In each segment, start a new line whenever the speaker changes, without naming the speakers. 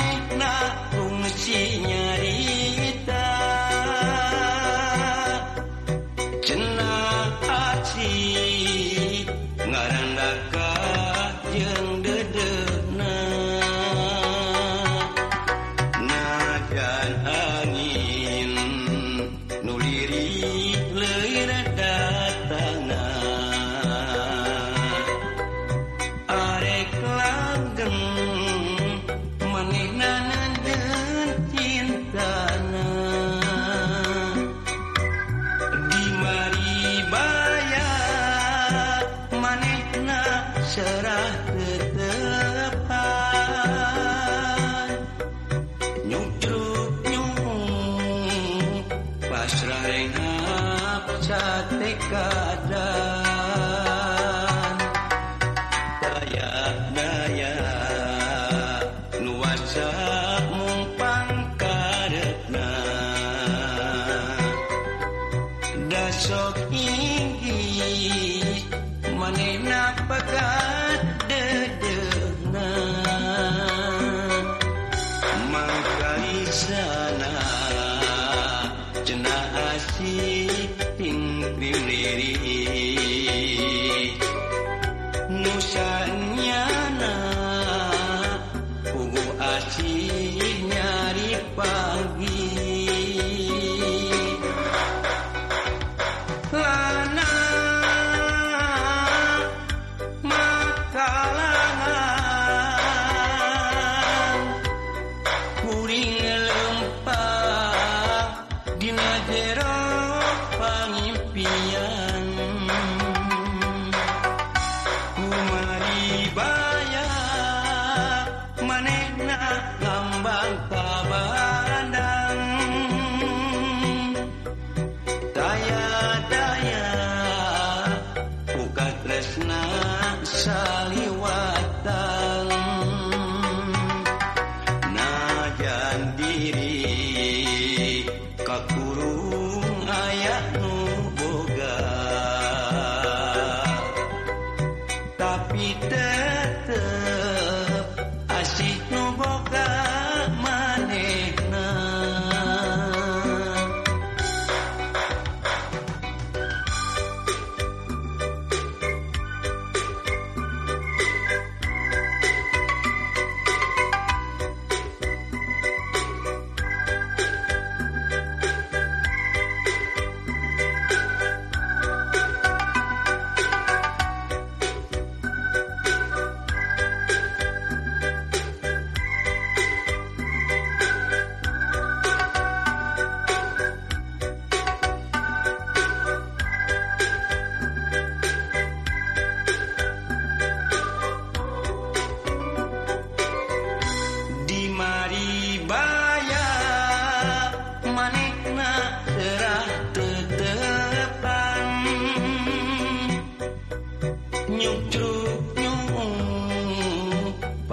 manehna fungsinya maca mumpan karetna dasok inggi manena pekan Daya-daya buka tresna saliwatan Bye.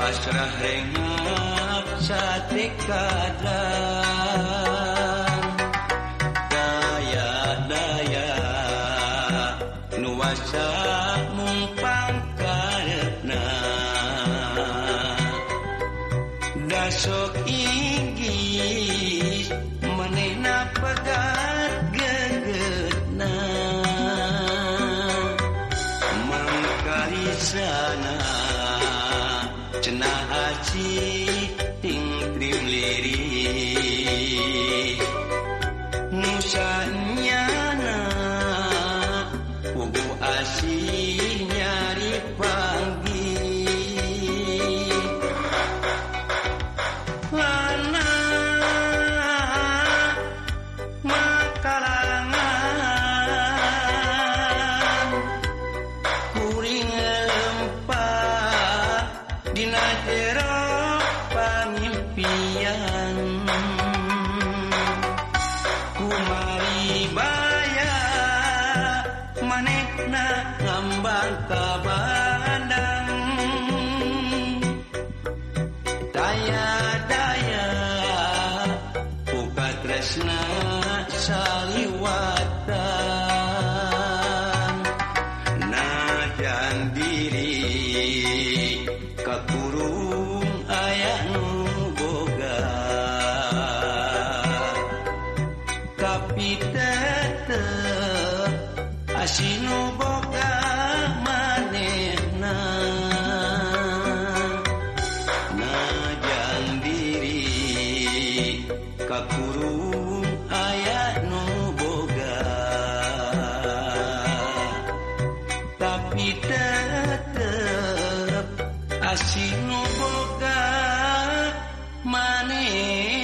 Pasrah rengap sate kadang. Daya-daya nuasa mumpang karepna dasok sana cenaci ting trim liri Nusani ngambang kabandang daya-daya buka tresna saliwatan najan diri kakurung ayah nu boga. Tapi tetep asinu boga kakurung aya nu boga. Tapi tetep asih nu boga. Maneh